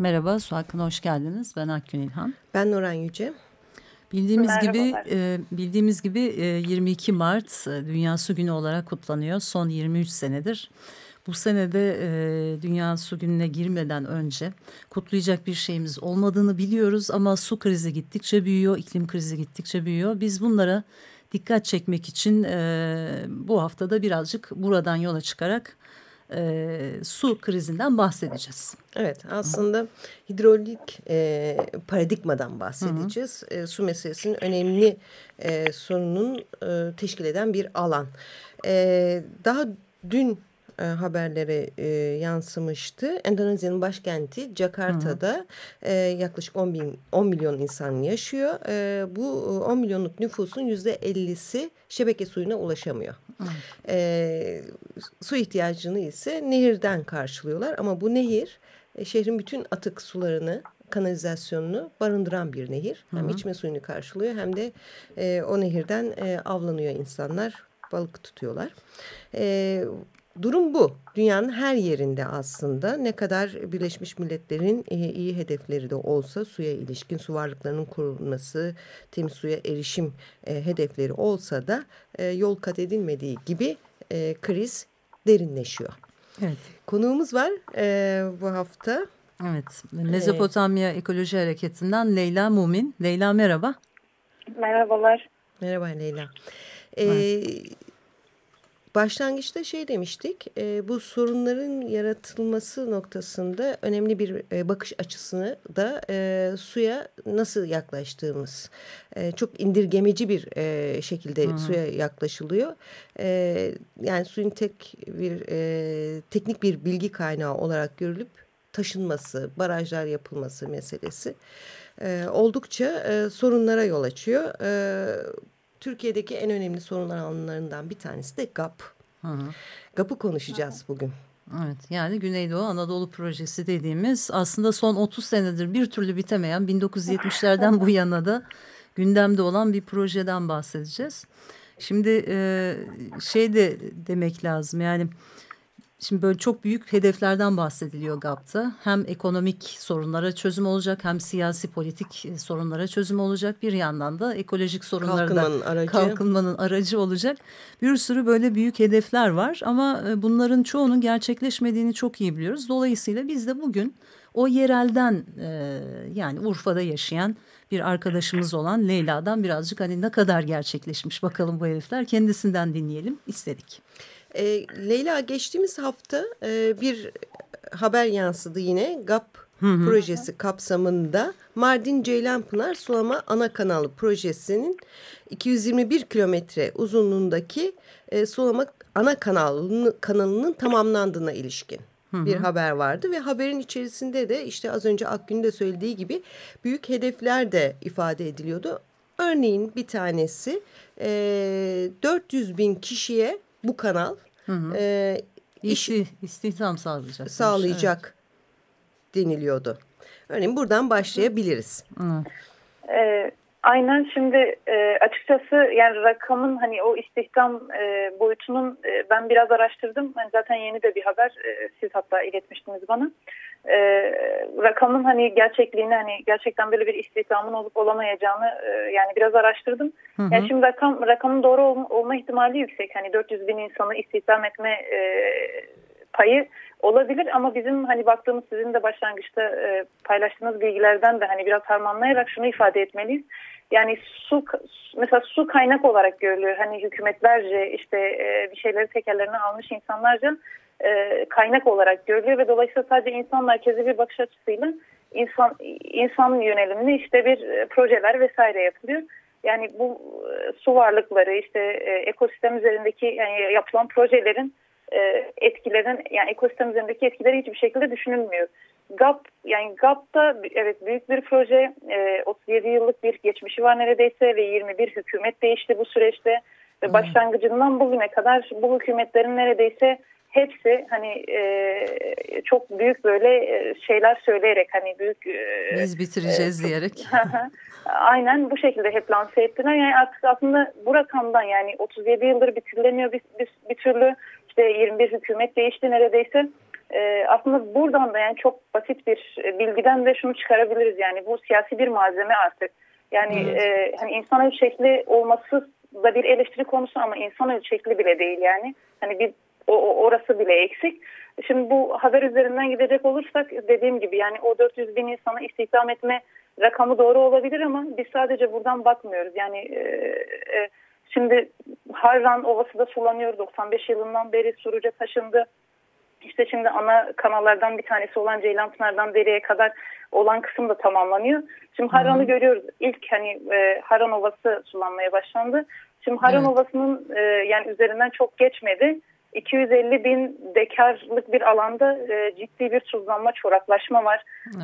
Merhaba, Su Hakkı'na hoş geldiniz. Ben Akgün İlhan. Ben Nuran Yüce. Bildiğimiz gibi e, bildiğimiz gibi e, 22 Mart e, Dünya Su Günü olarak kutlanıyor. Son 23 senedir. Bu senede e, Dünya Su Günü'ne girmeden önce kutlayacak bir şeyimiz olmadığını biliyoruz ama su krizi gittikçe büyüyor, iklim krizi gittikçe büyüyor. Biz bunlara dikkat çekmek için e, bu haftada birazcık buradan yola çıkarak e, su krizinden bahsedeceğiz. Evet aslında hidrolik e, paradigmadan bahsedeceğiz. E, su meselesinin önemli e, sorunun e, teşkil eden bir alan. E, daha dün e, haberlere e, yansımıştı. Endonezya'nın başkenti Jakarta'da hı. E, yaklaşık 10, bin, 10 milyon insan yaşıyor. E, bu 10 milyonluk nüfusun yüzde 50'si şebeke suyuna ulaşamıyor. E, su ihtiyacını ise nehirden karşılıyorlar ama bu nehir e, şehrin bütün atık sularını kanalizasyonunu barındıran bir nehir. Hem Hı -hı. içme suyunu karşılıyor hem de e, o nehirden e, avlanıyor insanlar, balık tutuyorlar. E, Durum bu. Dünyanın her yerinde aslında ne kadar Birleşmiş Milletler'in e, iyi hedefleri de olsa suya ilişkin su varlıklarının korunması, temiz suya erişim e, hedefleri olsa da e, yol kat edilmediği gibi kriz derinleşiyor. Evet. Konuğumuz var bu hafta. Evet. Mezopotamya Ekoloji Hareketi'nden Leyla Mumin. Leyla merhaba. Merhabalar. Merhaba Leyla. Ee, evet Başlangıçta şey demiştik, e, bu sorunların yaratılması noktasında önemli bir e, bakış açısını da e, suya nasıl yaklaştığımız. E, çok indirgemeci bir e, şekilde Hı -hı. suya yaklaşılıyor. E, yani suyun tek bir e, teknik bir bilgi kaynağı olarak görülüp taşınması, barajlar yapılması meselesi e, oldukça e, sorunlara yol açıyor. E, Türkiye'deki en önemli sorunlar alanlarından bir tanesi de GAP. Hı hı. GAP'ı konuşacağız bugün. Evet yani Güneydoğu Anadolu Projesi dediğimiz aslında son 30 senedir bir türlü bitemeyen 1970'lerden bu yana da gündemde olan bir projeden bahsedeceğiz. Şimdi e, şey de demek lazım yani Şimdi böyle çok büyük hedeflerden bahsediliyor GAP'ta. Hem ekonomik sorunlara çözüm olacak hem siyasi politik e, sorunlara çözüm olacak. Bir yandan da ekolojik sorunlara kalkınmanın, aracı. kalkınmanın aracı olacak. Bir sürü böyle büyük hedefler var ama e, bunların çoğunun gerçekleşmediğini çok iyi biliyoruz. Dolayısıyla biz de bugün o yerelden e, yani Urfa'da yaşayan bir arkadaşımız olan Leyla'dan birazcık hani ne kadar gerçekleşmiş bakalım bu hedefler kendisinden dinleyelim istedik. E, Leyla geçtiğimiz hafta e, bir haber yansıdı yine GAP hı hı. projesi kapsamında Mardin Ceylanpınar Sulama Ana Kanalı projesinin 221 kilometre uzunluğundaki e, sulama ana kanalının, kanalının tamamlandığına ilişkin bir haber vardı ve haberin içerisinde de işte az önce Akgün de söylediği gibi büyük hedefler de ifade ediliyordu. Örneğin bir tanesi e, 400 bin kişiye bu kanal hı hı. E, iş istihdam sağlayacak. Sağlayacak evet. deniliyordu. Örneğin buradan başlayabiliriz. Hı. Ee, aynen şimdi e, açıkçası yani rakamın hani o istihdam e, boyutunun e, ben biraz araştırdım. Yani zaten yeni de bir haber e, siz hatta iletmiştiniz bana e, rakamın hani gerçekliğini hani gerçekten böyle bir istihdamın olup olamayacağını e, yani biraz araştırdım. Hı hı. Yani şimdi rakam rakamın doğru olma, olma ihtimali yüksek. Hani 400 bin insanı istihdam etme e, payı olabilir ama bizim hani baktığımız sizin de başlangıçta e, paylaştığınız bilgilerden de hani biraz harmanlayarak şunu ifade etmeliyiz. Yani su mesela su kaynak olarak görülüyor. Hani hükümetlerce işte e, bir şeyleri tekerlerine almış insanlarca e, kaynak olarak görülüyor ve dolayısıyla sadece insan merkezi bir bakış açısıyla insan insan yönelimli işte bir e, projeler vesaire yapılıyor. Yani bu e, su varlıkları işte e, ekosistem üzerindeki yani yapılan projelerin etkilerin yani ekosistem üzerindeki etkileri hiçbir şekilde düşünülmüyor. GAP yani GAP da evet büyük bir proje. E, 37 yıllık bir geçmişi var neredeyse ve 21 hükümet değişti bu süreçte. Ve başlangıcından bugüne kadar bu hükümetlerin neredeyse hepsi hani e, çok büyük böyle e, şeyler söyleyerek hani büyük e, biz bitireceğiz e, diyerek. Aynen bu şekilde hep lanse ettiler. Yani artık aslında bu rakamdan yani 37 yıldır bitirilemiyor bir, bir, bir türlü. İşte 21 hükümet değişti neredeyse. E, aslında buradan da yani çok basit bir bilgiden de şunu çıkarabiliriz. Yani bu siyasi bir malzeme artık. Yani evet. e, hani insan ölçekli olması da bir eleştiri konusu ama insan ölçekli bile değil yani. Hani bir o, orası bile eksik. Şimdi bu haber üzerinden gidecek olursak dediğim gibi yani o 400 bin insana istihdam etme rakamı doğru olabilir ama biz sadece buradan bakmıyoruz. Yani e, e, şimdi Harran Ovası da sulanıyor 95 yılından beri Suruca taşındı. İşte şimdi ana kanallardan bir tanesi olan Ceylanpınar'dan Deri'ye kadar olan kısım da tamamlanıyor. Şimdi Harran'ı görüyoruz. İlk hani e, Harran Ovası sulanmaya başlandı. Şimdi Harran evet. Ovası'nın e, yani üzerinden çok geçmedi. 250 bin dekarlık bir alanda e, ciddi bir tuzlanma, çoraklaşma var.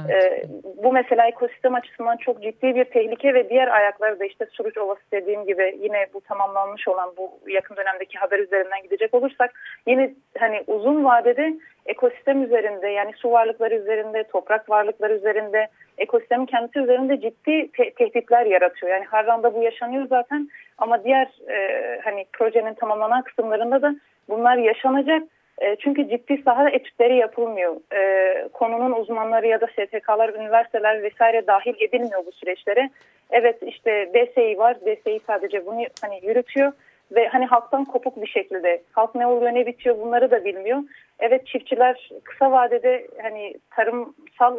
Evet. E, bu mesela ekosistem açısından çok ciddi bir tehlike ve diğer ayakları da işte Suruç Ovası dediğim gibi yine bu tamamlanmış olan bu yakın dönemdeki haber üzerinden gidecek olursak yine hani uzun vadede ekosistem üzerinde yani su varlıkları üzerinde, toprak varlıkları üzerinde, ekosistemin kendisi üzerinde ciddi te tehditler yaratıyor. Yani Harran'da bu yaşanıyor zaten ama diğer e, hani projenin tamamlanan kısımlarında da bunlar yaşanacak. E, çünkü ciddi saha etütleri yapılmıyor. E, konunun uzmanları ya da STK'lar, üniversiteler vesaire dahil edilmiyor bu süreçlere. Evet işte DSİ var. DSİ sadece bunu hani yürütüyor ve hani halktan kopuk bir şekilde halk ne oluyor ne bitiyor bunları da bilmiyor. Evet çiftçiler kısa vadede hani tarımsal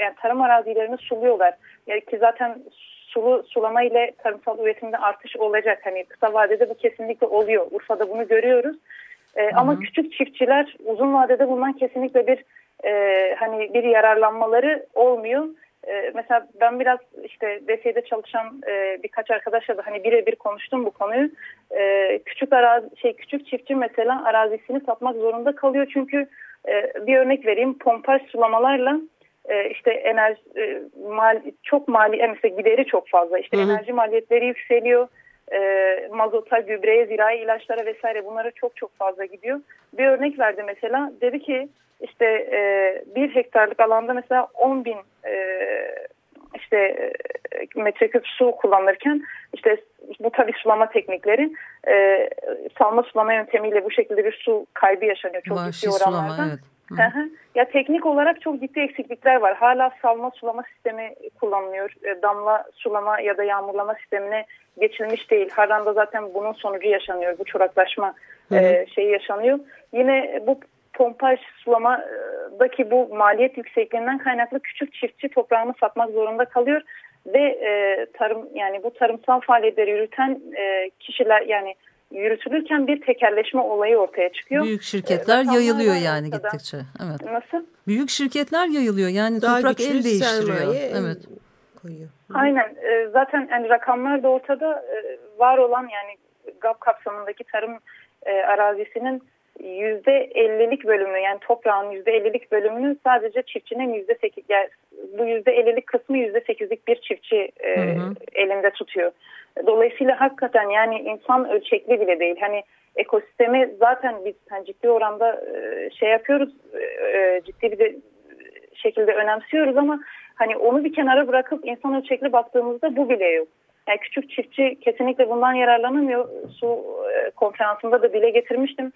yani tarım arazilerini suluyorlar. Yani ki zaten sulu sulama ile tarımsal üretimde artış olacak. Hani kısa vadede bu kesinlikle oluyor. Urfa'da bunu görüyoruz. E, ama küçük çiftçiler uzun vadede bundan kesinlikle bir e, hani bir yararlanmaları olmuyor. E, mesela ben biraz işte DSE'de çalışan e, birkaç arkadaşla da hani birebir konuştum bu konuyu. E, küçük arazi şey küçük çiftçi mesela arazisini satmak zorunda kalıyor çünkü e, bir örnek vereyim pompaj sulamalarla e, işte enerji e, mal, çok mali mesela gideri çok fazla işte hı hı. enerji maliyetleri yükseliyor e, mazota, gübreye, zirai ilaçlara vesaire bunlara çok çok fazla gidiyor. Bir örnek verdi mesela dedi ki işte e, bir hektarlık alanda mesela 10 bin e, işte e, metreküp su kullanırken işte bu tabii sulama teknikleri e, salma sulama yöntemiyle bu şekilde bir su kaybı yaşanıyor çok ciddi oranlarda. Sulama, evet. Ya teknik olarak çok ciddi eksiklikler var. Hala salma sulama sistemi kullanılıyor. E, damla sulama ya da yağmurlama sistemine geçilmiş değil. Harran'da zaten bunun sonucu yaşanıyor. Bu çoraklaşma. E, şeyi yaşanıyor. Yine bu pompaj sulamadaki bu maliyet yüksekliğinden kaynaklı küçük çiftçi toprağını satmak zorunda kalıyor ve e, tarım yani bu tarımsal faaliyetleri yürüten e, kişiler yani yürütülürken bir tekerleşme olayı ortaya çıkıyor. Büyük şirketler ee, yayılıyor yani ortada. gittikçe. Evet. Nasıl? Büyük şirketler yayılıyor yani Daha toprak el değiştiriyor. Evet. Koyuyor. Aynen. Ee, zaten yani rakamlar da ortada ee, var olan yani GAP kapsamındaki tarım e, arazisinin yüzde ellilik bölümü yani toprağın yüzde ellilik bölümünü sadece çiftçinin yüzde sekiz yani bu yüzde ellilik kısmı yüzde sekizlik bir çiftçi e, hı hı. elinde tutuyor. Dolayısıyla hakikaten yani insan ölçekli bile değil. Hani ekosistemi zaten biz hani ciddi oranda e, şey yapıyoruz, e, e, ciddi bir de şekilde önemsiyoruz ama hani onu bir kenara bırakıp insan ölçekli baktığımızda bu bile yok. Yani küçük çiftçi kesinlikle bundan yararlanamıyor. Su konferansında da dile getirmiştim.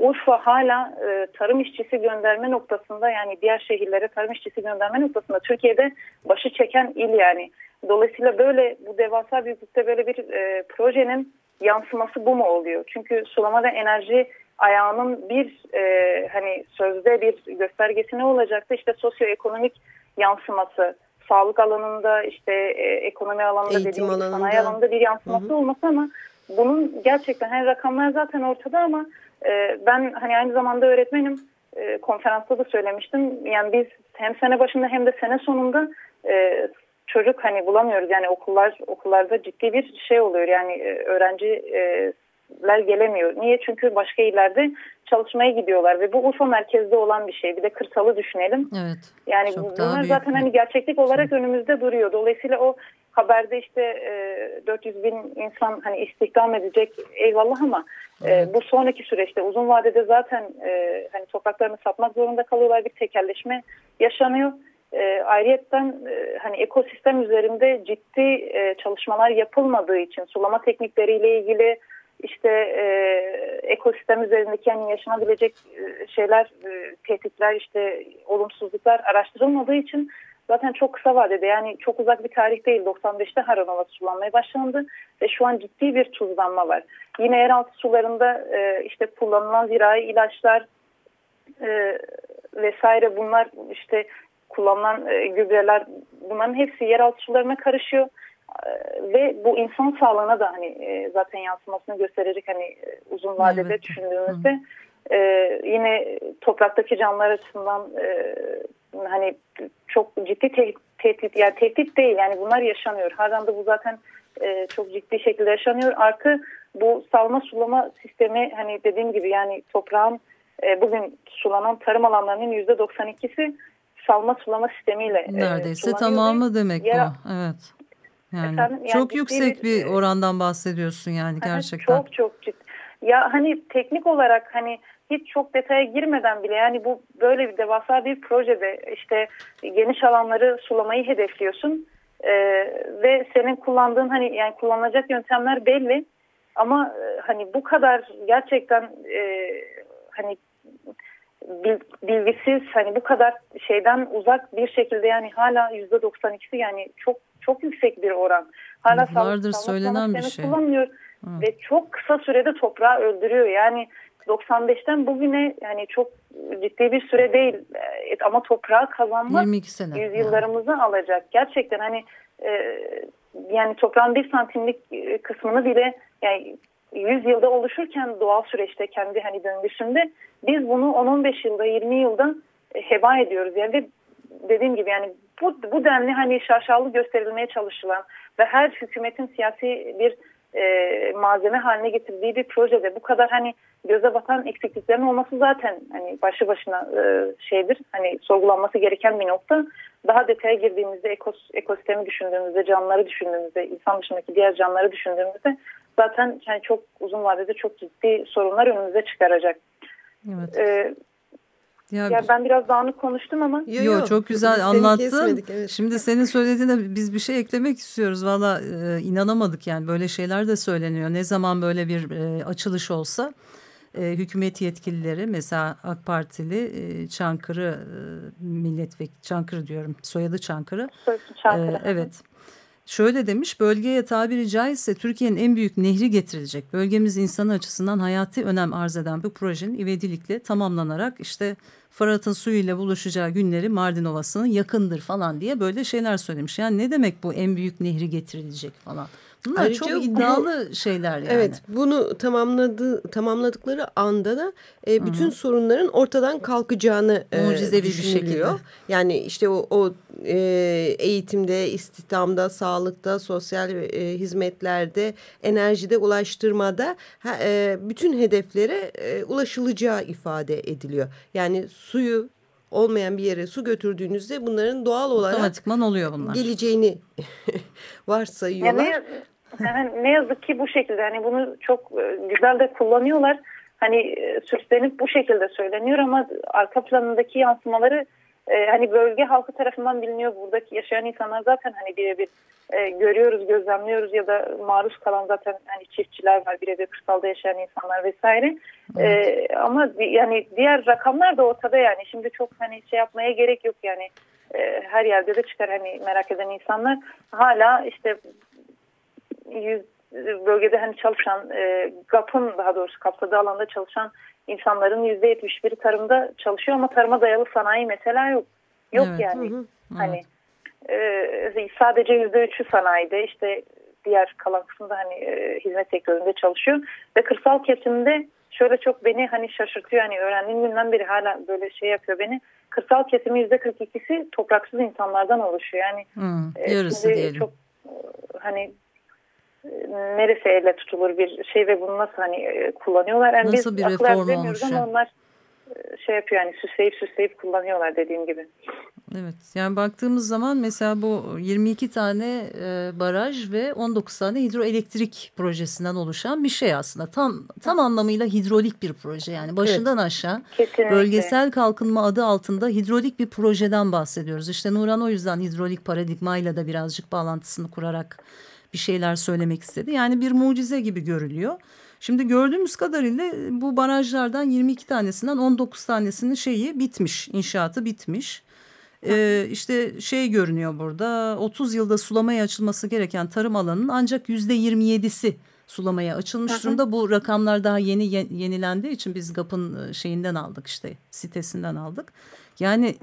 Urfa hala tarım işçisi gönderme noktasında yani diğer şehirlere tarım işçisi gönderme noktasında Türkiye'de başı çeken il yani. Dolayısıyla böyle bu devasa büyüklükte böyle bir e, projenin yansıması bu mu oluyor? Çünkü sulama ve enerji ayağının bir e, hani sözde bir göstergesi ne olacaktı? İşte sosyoekonomik yansıması, sağlık alanında işte e, ekonomi alanında dediğim alanında. sanayi alanında bir yansıması hı hı. olması ama bunun gerçekten hani rakamlar zaten ortada ama e, ben hani aynı zamanda öğretmenim e, konferansta da söylemiştim. Yani biz hem sene başında hem de sene sonunda e, çocuk hani bulamıyoruz yani okullar okullarda ciddi bir şey oluyor yani e, öğrenci e, şirketler gelemiyor. Niye? Çünkü başka illerde çalışmaya gidiyorlar ve bu Urfa merkezde olan bir şey. Bir de kırsalı düşünelim. Evet. Yani bunlar zaten hani gerçeklik olarak önümüzde duruyor. Dolayısıyla o haberde işte e, 400 bin insan hani istihdam edecek eyvallah ama e, bu sonraki süreçte uzun vadede zaten e, hani topraklarını satmak zorunda kalıyorlar bir tekelleşme yaşanıyor. E, ayrıyetten e, hani ekosistem üzerinde ciddi e, çalışmalar yapılmadığı için sulama teknikleriyle ilgili işte e, ekosistem üzerindeki yani yaşanabilecek e, şeyler, e, tehditler, işte olumsuzluklar araştırılmadığı için zaten çok kısa vadede yani çok uzak bir tarih değil 95'te Haranova sulanmaya başlandı ve şu an ciddi bir tuzlanma var. Yine yeraltı sularında e, işte kullanılan zirai ilaçlar e, vesaire bunlar işte kullanılan e, gübreler bunların hepsi yeraltı sularına karışıyor ve bu insan sağlığına da hani e, zaten yansımasını gösterecek hani e, uzun vadede evet. düşündüğümüzde e, yine topraktaki canlılar açısından e, hani çok ciddi te tehdit yani tehdit değil yani bunlar yaşanıyor. Harran'da bu zaten e, çok ciddi şekilde yaşanıyor. Artı bu salma sulama sistemi hani dediğim gibi yani toprağın e, bugün sulanan tarım alanlarının yüzde 92'si salma sulama sistemiyle e, Neredeyse tamamı demek Yer, bu. Evet. Yani, Efendim, yani çok yüksek bir, bir orandan bahsediyorsun yani gerçekten. Çok çok ciddi. Ya hani teknik olarak hani hiç çok detaya girmeden bile yani bu böyle bir devasa bir projede işte geniş alanları sulamayı hedefliyorsun ee, ve senin kullandığın hani yani kullanılacak yöntemler belli ama e, hani bu kadar gerçekten e, hani bilgisiz hani bu kadar şeyden uzak bir şekilde yani hala yüzde 92'si yani çok çok yüksek bir oran. Hala Vardır söylenen bir şey. Kullanmıyor Hı. ve çok kısa sürede toprağı öldürüyor. Yani 95'ten bugüne yani çok ciddi bir süre değil e, ama toprağı kazanmak 22 sene. yüzyıllarımızı yani. alacak. Gerçekten hani e, yani toprağın bir santimlik e, kısmını bile yani 100 yılda oluşurken doğal süreçte kendi hani döngüsünde biz bunu 10-15 yılda 20 yılda e, heba ediyoruz. Yani dediğim gibi yani bu, bu denli hani şaşalı gösterilmeye çalışılan ve her hükümetin siyasi bir e, malzeme haline getirdiği bir projede bu kadar hani göze batan eksikliklerin olması zaten hani başlı başına e, şeydir. Hani sorgulanması gereken bir nokta. Daha detaya girdiğimizde ekos, ekosistemi düşündüğümüzde, canlıları düşündüğümüzde, insan dışındaki diğer canlıları düşündüğümüzde zaten yani çok uzun vadede çok ciddi sorunlar önümüze çıkaracak. Evet. Ee, ya, ya ben biraz dağınık konuştum ama. Yok yo, çok güzel anlattın. Evet. Şimdi senin söylediğine biz bir şey eklemek istiyoruz. Valla e, inanamadık yani böyle şeyler de söyleniyor. Ne zaman böyle bir e, açılış olsa e, hükümet yetkilileri mesela AK Partili e, Çankırı e, milletvekili Çankırı diyorum soyadı Çankırı. Çankırı. E, evet. Şöyle demiş bölgeye tabiri caizse Türkiye'nin en büyük nehri getirilecek. Bölgemiz insanı açısından hayati önem arz eden bu projenin ivedilikle tamamlanarak işte Fırat'ın suyuyla buluşacağı günleri Mardin Ovası'nın yakındır falan diye böyle şeyler söylemiş. Yani ne demek bu en büyük nehri getirilecek falan. Bunlar Ayrıca çok iddialı bunu, şeyler yani. Evet bunu tamamladı, tamamladıkları anda da e, bütün Hı -hı. sorunların ortadan kalkacağını e, Mucizevi. Bir şekilde. Yani işte o, o e, eğitimde, istihdamda, sağlıkta, sosyal e, hizmetlerde, enerjide, ulaştırmada ha, e, bütün hedeflere e, ulaşılacağı ifade ediliyor. Yani suyu olmayan bir yere su götürdüğünüzde bunların doğal olarak otomatikman oluyor bunlar. Geleceğini varsayıyorlar. Yani, ne yazık ki bu şekilde hani bunu çok e, güzel de kullanıyorlar. Hani e, süslenip bu şekilde söyleniyor ama arka planındaki yansımaları e, hani bölge halkı tarafından biliniyor. Buradaki yaşayan insanlar zaten hani birebir e, görüyoruz, gözlemliyoruz ya da maruz kalan zaten hani çiftçiler var birebir kırsalda yaşayan insanlar vesaire. Evet. E, ama yani diğer rakamlar da ortada yani şimdi çok hani şey yapmaya gerek yok yani e, her yerde de çıkar hani merak eden insanlar hala işte yüz bölgede hani çalışan e, GAP'ın daha doğrusu kapsadığı alanda çalışan insanların yüzde yetmiş biri tarımda çalışıyor ama tarıma dayalı sanayi mesela yok. Yok evet. yani. Hı hı. Hani e, sadece yüzde üçü sanayide işte diğer kalan kısmında hani e, hizmet sektöründe çalışıyor ve kırsal kesimde şöyle çok beni hani şaşırtıyor hani öğrendiğim günden beri hala böyle şey yapıyor beni kırsal kesimi yüzde 42'si topraksız insanlardan oluşuyor yani hmm, yarısı diyelim. çok hani neresi elle tutulur bir şey ve bunu nasıl hani e, kullanıyorlar. Yani nasıl biz bir reform olmuş ama onlar e, şey yapıyor yani süsleyip süsleyip kullanıyorlar dediğim gibi. Evet yani baktığımız zaman mesela bu 22 tane e, baraj ve 19 tane hidroelektrik projesinden oluşan bir şey aslında. Tam tam anlamıyla hidrolik bir proje yani başından evet. aşağı Kesinlikle. bölgesel kalkınma adı altında hidrolik bir projeden bahsediyoruz. İşte Nuran o yüzden hidrolik paradigmayla da birazcık bağlantısını kurarak bir şeyler söylemek istedi. Yani bir mucize gibi görülüyor. Şimdi gördüğümüz kadarıyla bu barajlardan 22 tanesinden 19 tanesinin şeyi bitmiş, inşaatı bitmiş. Ee, işte şey görünüyor burada 30 yılda sulamaya açılması gereken tarım alanının ancak yüzde 27'si sulamaya açılmış durumda. Bu rakamlar daha yeni yenilendiği için biz GAP'ın şeyinden aldık işte sitesinden aldık. Yani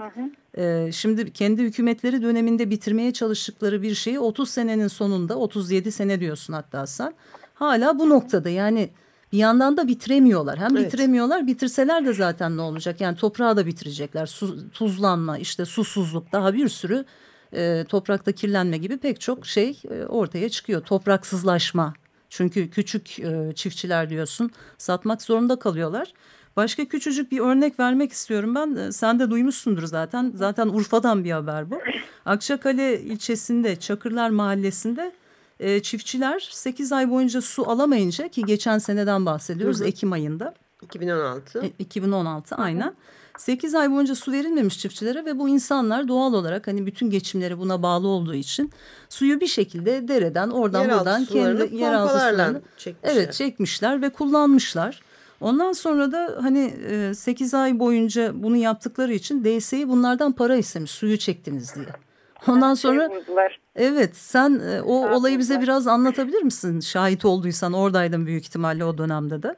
e, şimdi kendi hükümetleri döneminde bitirmeye çalıştıkları bir şeyi 30 senenin sonunda 37 sene diyorsun hatta sen hala bu noktada yani bir yandan da bitiremiyorlar. Hem evet. bitiremiyorlar bitirseler de zaten ne olacak? Yani toprağı da bitirecekler. Su, tuzlanma işte susuzluk daha bir sürü e, toprakta kirlenme gibi pek çok şey e, ortaya çıkıyor. Topraksızlaşma çünkü küçük e, çiftçiler diyorsun satmak zorunda kalıyorlar. Başka küçücük bir örnek vermek istiyorum ben. E, sen de duymuşsundur zaten. Zaten Urfa'dan bir haber bu. Akçakale ilçesinde Çakırlar Mahallesi'nde e, çiftçiler 8 ay boyunca su alamayınca ki geçen seneden bahsediyoruz hı hı. Ekim ayında. 2016. E, 2016 aynen. 8 ay boyunca su verilmemiş çiftçilere ve bu insanlar doğal olarak hani bütün geçimleri buna bağlı olduğu için suyu bir şekilde dereden oradan yeraltı buradan kendi yeraltı sularını çekmişler. evet çekmişler ve kullanmışlar. Ondan sonra da hani 8 ay boyunca bunu yaptıkları için DSİ bunlardan para istemiş suyu çektiniz diye. Ondan sonra evet sen o olayı bize biraz anlatabilir misin? Şahit olduysan oradaydın büyük ihtimalle o dönemde de.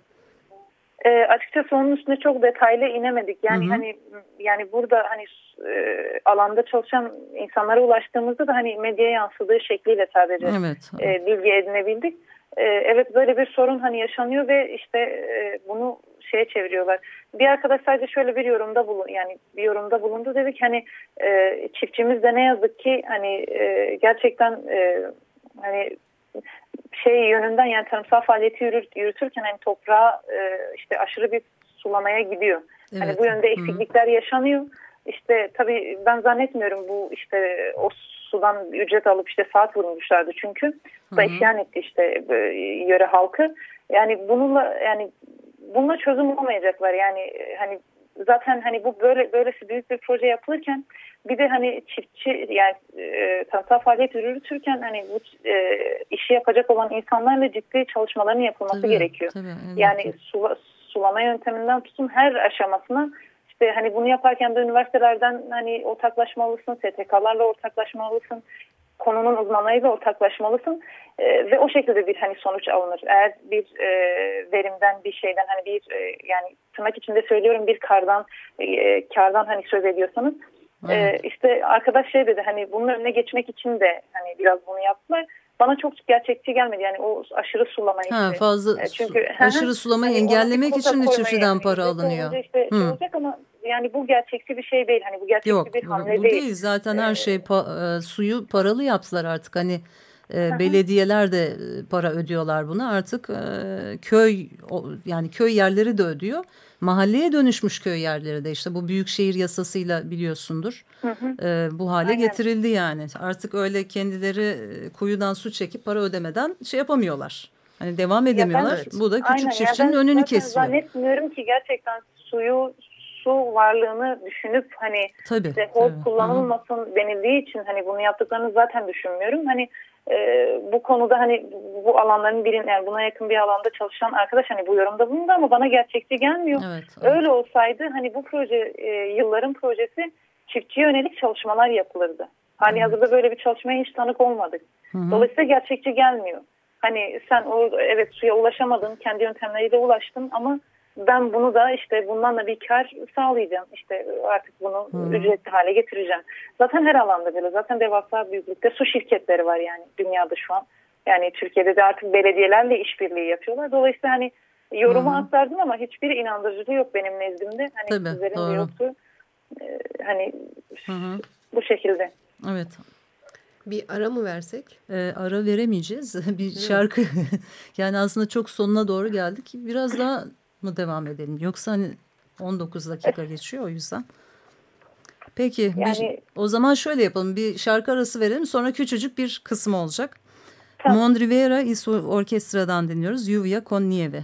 E, açıkçası onun üstüne çok detaylı inemedik. Yani hı hı. hani yani burada hani e, alanda çalışan insanlara ulaştığımızda da hani medyaya yansıdığı şekliyle sadece evet. e, bilgi edinebildik. E, evet böyle bir sorun hani yaşanıyor ve işte e, bunu şeye çeviriyorlar. Bir arkadaş sadece şöyle bir yorumda bulun yani bir yorumda bulundu dedi ki hani e, çiftçimiz de ne yazık ki hani e, gerçekten e, hani şey yönünden yani tarımsal faaliyeti yürüt, yürütürken hani toprağa e, işte aşırı bir sulamaya gidiyor. Hani evet. Hani bu yönde eksiklikler Hı. yaşanıyor. İşte tabii ben zannetmiyorum bu işte o sudan ücret alıp işte saat vurmuşlardı çünkü. Bu isyan etti işte e, yöre halkı. Yani bununla yani bununla çözüm olmayacaklar. Yani e, hani zaten hani bu böyle böylesi büyük bir proje yapılırken bir de hani çiftçi yani e, tanıtsal faaliyet yürütürken hani bu e, işi yapacak olan insanlarla ciddi çalışmaların yapılması tabii, gerekiyor. Tabii, evet. Yani sula, sulama yönteminden tutun her aşamasına işte hani bunu yaparken de üniversitelerden hani ortaklaşmalısın, STK'larla ortaklaşmalısın, konunun uzmanlarıyla ortaklaşmalısın e, ve o şekilde bir hani sonuç alınır. Eğer bir e, verimden bir şeyden hani bir e, yani tırnak içinde söylüyorum bir kardan e, kardan hani söz ediyorsanız ee, işte arkadaş şey dedi hani bunun önüne geçmek için de hani biraz bunu yaptılar. Bana çok gerçekçi gelmedi yani o aşırı sulama ha, fazla e, çünkü aşırı sulamayı hani engellemek için de çiftçiden para alınıyor. Işte şey olacak ama yani bu gerçekçi bir şey değil. Hani bu gerçekçi Yok, bir hamle bu değil. değil. Zaten her ee, şey pa e, suyu paralı yaptılar artık. Hani e, belediyeler de e, para ödüyorlar buna. Artık e, köy o, yani köy yerleri de ödüyor mahalleye dönüşmüş köy yerleri de işte bu büyükşehir yasasıyla biliyorsundur. Hı hı. E, bu hale Aynen. getirildi yani. Artık öyle kendileri e, kuyudan su çekip para ödemeden şey yapamıyorlar. Hani devam edemiyorlar. Ben, bu da küçük Aynen. çiftçinin ya önünü kesiyor. Zannetmiyorum ki gerçekten suyu su varlığını düşünüp hani tabii, işte tabii. kullanılmasın Hı denildiği için hani bunu yaptıklarını zaten düşünmüyorum. Hani e, bu konuda hani bu alanların birin yani buna yakın bir alanda çalışan arkadaş hani bu yorumda bulundu ama bana gerçekçi gelmiyor. Evet, evet. Öyle olsaydı hani bu proje e, yılların projesi çiftçiye yönelik çalışmalar yapılırdı. Hani evet. hazırda böyle bir çalışmaya hiç tanık olmadık. Hı hı. Dolayısıyla gerçekçi gelmiyor. Hani sen orada evet suya ulaşamadın, kendi yöntemleriyle ulaştın ama ben bunu da işte bundan da bir kar sağlayacağım. İşte artık bunu hmm. ücretli hale getireceğim. Zaten her alanda böyle. Zaten devasa büyüklükte su şirketleri var yani dünyada şu an. Yani Türkiye'de de artık belediyelerle işbirliği yapıyorlar. Dolayısıyla hani yorumu hmm. aktardım ama hiçbir inandırıcılığı yok benim nezdimde. Hani Tabii, sizlerin de yoktu. Ee, hani hmm. bu şekilde. Evet. Bir ara mı versek? E, ara veremeyeceğiz. bir şarkı yani aslında çok sonuna doğru geldik. Biraz daha mı devam edelim? Yoksa hani 19 dakika geçiyor o yüzden. Peki yani, bir, o zaman şöyle yapalım. Bir şarkı arası verelim sonra küçücük bir kısım olacak. Tamam. Mon Rivera is orkestradan dinliyoruz. Lluvia con nieve.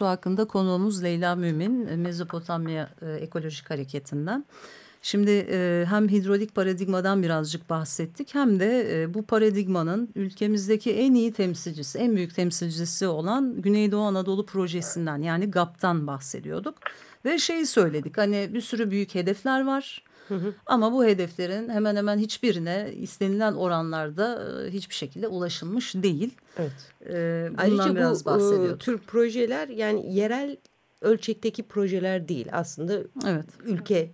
Su hakkında konuğumuz Leyla Mümin, e, Mezopotamya e, Ekolojik Hareketi'nden. Şimdi e, hem hidrolik paradigmadan birazcık bahsettik hem de bu paradigmanın ülkemizdeki en iyi temsilcisi, en büyük temsilcisi olan Güneydoğu Anadolu Projesi'nden yani GAP'tan bahsediyorduk. Ve şeyi söyledik hani bir sürü büyük hedefler var ama bu hedeflerin hemen hemen hiçbirine istenilen oranlarda hiçbir şekilde ulaşılmış değil. Evet. Ee, Ayrıca biraz bu tür projeler yani yerel ölçekteki projeler değil aslında evet. ülke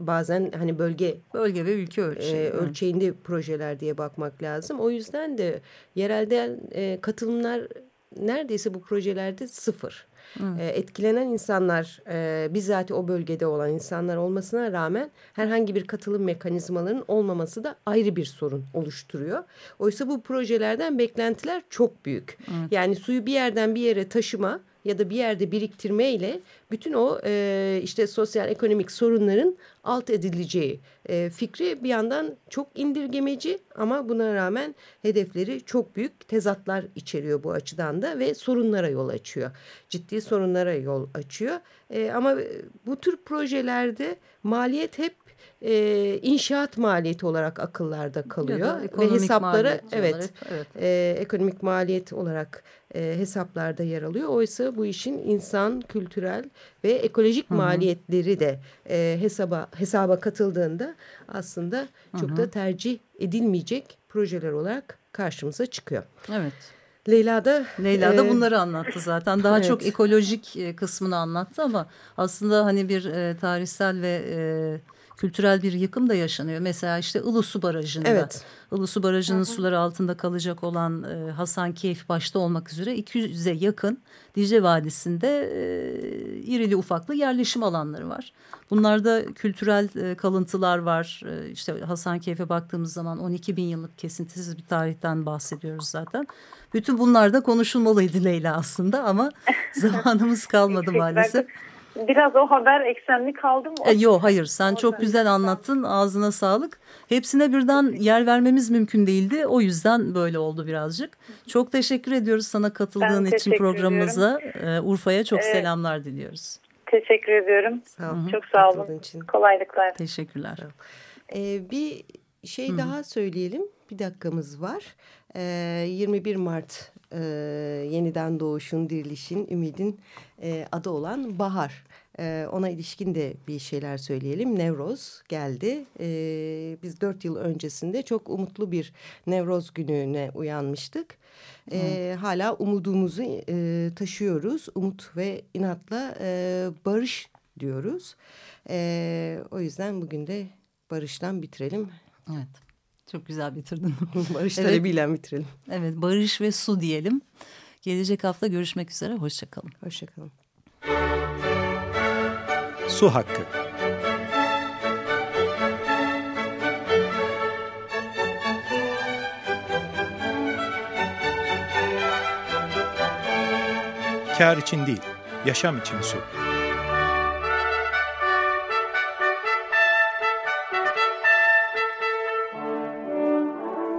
bazen hani bölge bölge ve ülke ölçeği. E, ölçeğinde evet. projeler diye bakmak lazım. O yüzden de yerelde e, katılımlar neredeyse bu projelerde sıfır. Hmm. etkilenen insanlar e, bizzat o bölgede olan insanlar olmasına rağmen herhangi bir katılım mekanizmalarının olmaması da ayrı bir sorun oluşturuyor. Oysa bu projelerden beklentiler çok büyük. Hmm. Yani suyu bir yerden bir yere taşıma ya da bir yerde biriktirme ile bütün o e, işte sosyal ekonomik sorunların alt edileceği e, fikri bir yandan çok indirgemeci ama buna rağmen hedefleri çok büyük tezatlar içeriyor bu açıdan da ve sorunlara yol açıyor. Ciddi sorunlara yol açıyor. E, ama bu tür projelerde maliyet hep e, inşaat maliyeti olarak akıllarda kalıyor ve hesapları evet, olarak, evet. E, ekonomik maliyet olarak e, hesaplarda yer alıyor. Oysa bu işin insan, kültürel ve ekolojik Hı -hı. maliyetleri de e, hesaba hesaba katıldığında aslında Hı -hı. çok da tercih edilmeyecek projeler olarak karşımıza çıkıyor. Evet. Leyla da Leyla da e, bunları anlattı zaten. Daha evet. çok ekolojik e, kısmını anlattı ama aslında hani bir e, tarihsel ve e, kültürel bir yıkım da yaşanıyor. Mesela işte Ilısu Barajı'nda. Evet. Ilısu Barajı'nın suları altında kalacak olan e, Hasankeyf başta olmak üzere 200'e yakın Dicle Vadisi'nde e, irili ufaklı yerleşim alanları var. Bunlarda kültürel e, kalıntılar var. E, işte Hasankeyf'e baktığımız zaman 12 bin yıllık kesintisiz bir tarihten bahsediyoruz zaten. Bütün bunlar da konuşulmalıydı Leyla aslında ama zamanımız kalmadı maalesef biraz o haber eksenli kaldım. E, yok hayır sen çok güzel anlattın ağzına sağlık. Hepsine birden yer vermemiz mümkün değildi. O yüzden böyle oldu birazcık. Çok teşekkür ediyoruz sana katıldığın ben için programımıza. Ee, Urfa'ya çok evet. selamlar diliyoruz. Teşekkür ediyorum. Sağ olun. Çok sağ olun. Için. Kolaylıklar. Teşekkürler. Ee, bir şey Hı. daha söyleyelim. Bir dakikamız var. Ee, 21 Mart e, yeniden doğuşun, dirilişin, ümidin e, adı olan Bahar. E, ona ilişkin de bir şeyler söyleyelim. Nevroz geldi. E, biz dört yıl öncesinde çok umutlu bir Nevroz gününe uyanmıştık. E, hala umudumuzu e, taşıyoruz. Umut ve inatla e, barış diyoruz. E, o yüzden bugün de barıştan bitirelim. Evet. Çok güzel bitirdin. barış evet. talebiyle bitirelim. Evet barış ve su diyelim. Gelecek hafta görüşmek üzere. Hoşçakalın. Hoşçakalın. Su Hakkı Kar için değil, yaşam için su.